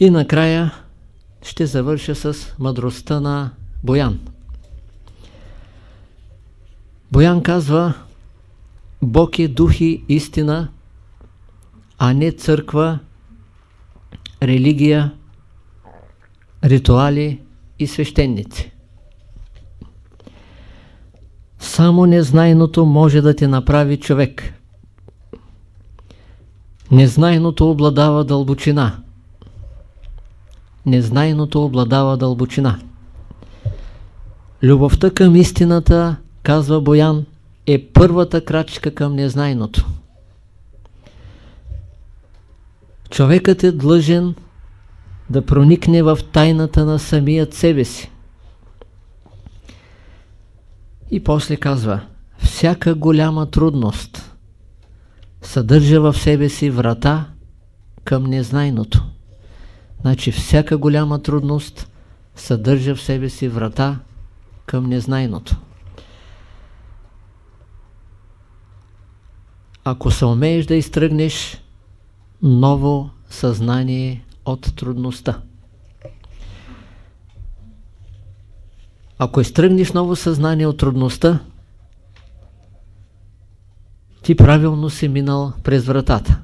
И накрая ще завърша с мъдростта на Боян. Боян казва, Бог е дух и истина, а не църква, религия, ритуали и свещеници. Само незнайното може да те направи човек. Незнайното обладава дълбочина. Незнайното обладава дълбочина. Любовта към истината, казва Боян, е първата крачка към незнайното. Човекът е длъжен да проникне в тайната на самият себе си. И после казва, всяка голяма трудност съдържа в себе си врата към незнайното. Значи всяка голяма трудност съдържа в себе си врата към незнайното. Ако се умееш да изтръгнеш ново съзнание от трудността. Ако изтръгнеш ново съзнание от трудността, ти правилно си минал през вратата.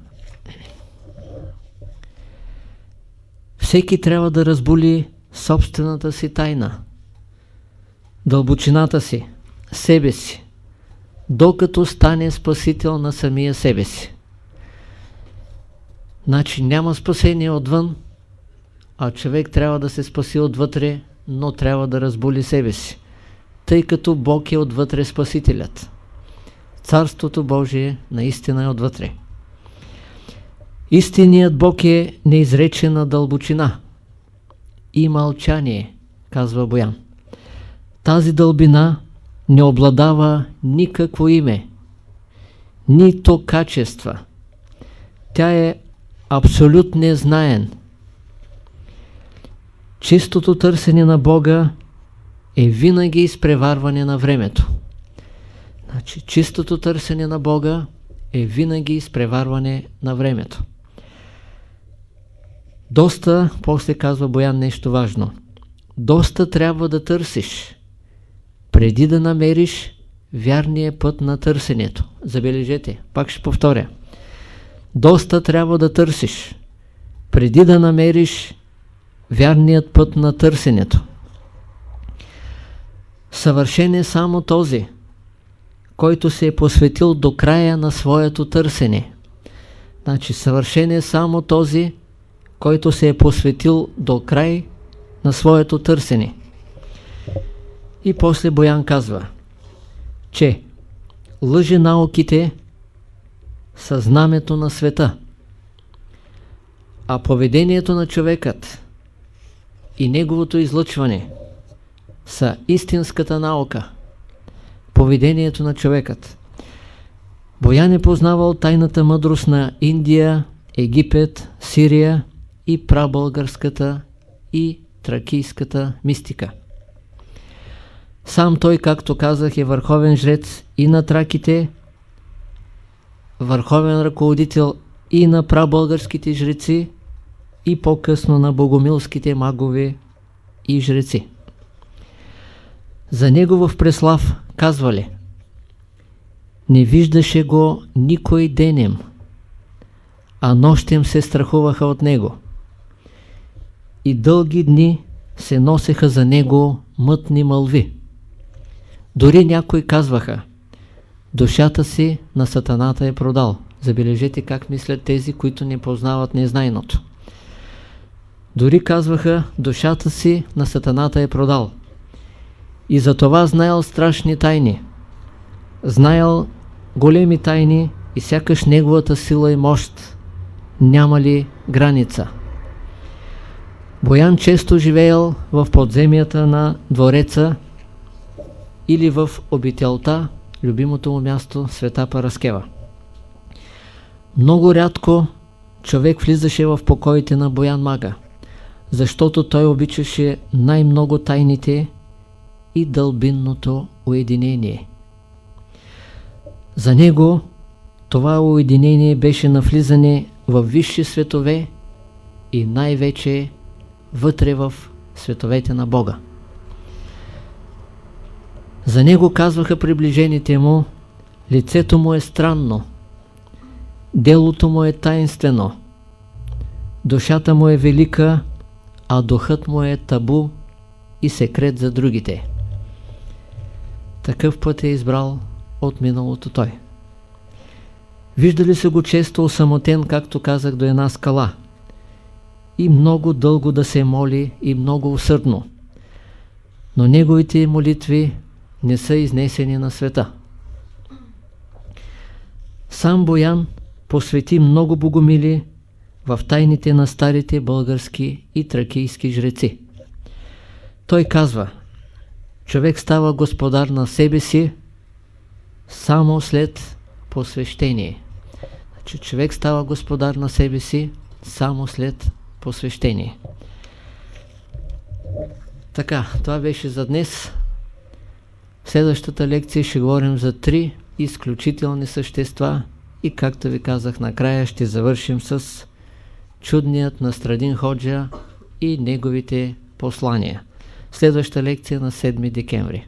Всеки трябва да разбули собствената си тайна, дълбочината си, себе си, докато стане спасител на самия себе си. Значи няма спасение отвън, а човек трябва да се спаси отвътре, но трябва да разбули себе си, тъй като Бог е отвътре Спасителят. Царството Божие наистина е отвътре. Истинният Бог е неизречена дълбочина и мълчание, казва Боян. Тази дълбина не обладава никакво име, нито качества. Тя е абсолютно знаен. Чистото търсене на Бога е винаги изпреварване на времето. Значи, чистото търсене на Бога е винаги изпреварване на времето. Доста, после казва Боян нещо важно, доста трябва да търсиш, преди да намериш вярния път на търсенето. Забележете, пак ще повторя. Доста трябва да търсиш, преди да намериш вярният път на търсенето. Съвършен е само този, който се е посветил до края на своето търсене. Значи съвършен е само този, който се е посветил до край на своето търсене. И после Боян казва, че лъжи науките са знамето на света, а поведението на човекът и неговото излъчване са истинската наука, поведението на човекът. Боян е познавал тайната мъдрост на Индия, Египет, Сирия и прабългарската и тракийската мистика. Сам той, както казах, е върховен жрец и на траките, върховен ръководител и на прабългарските жреци, и по-късно на богомилските магове и жреци. За него в Преслав казвали Не виждаше го никой денем, а нощем се страхуваха от него. И дълги дни се носеха за него мътни мълви. Дори някои казваха Душата си на сатаната е продал. Забележете как мислят тези, които не познават незнайното. Дори казваха, душата си на сатаната е продал. И за това знаел страшни тайни. Знаел големи тайни и сякаш неговата сила и мощ няма ли граница. Боян често живеел в подземията на двореца или в обителта, любимото му място, Света Параскева. Много рядко човек влизаше в покоите на Боян Мага защото той обичаше най-много тайните и дълбинното уединение. За него това уединение беше навлизане в висши светове и най-вече вътре в световете на Бога. За него казваха приближените му, лицето му е странно, делото му е таинствено, душата му е велика, а духът му е табу и секрет за другите. Такъв път е избрал от миналото той. Виждали се го често осамотен, както казах, до една скала. И много дълго да се моли и много усърдно. Но неговите молитви не са изнесени на света. Сам Боян посвети много богомили в тайните на старите български и тракийски жреци. Той казва, човек става господар на себе си само след посвещение. Значи човек става господар на себе си само след посвещение. Така, това беше за днес. В следващата лекция ще говорим за три изключителни същества и както ви казах накрая ще завършим с чудният Настрадин Ходжа и неговите послания. Следваща лекция на 7 декември.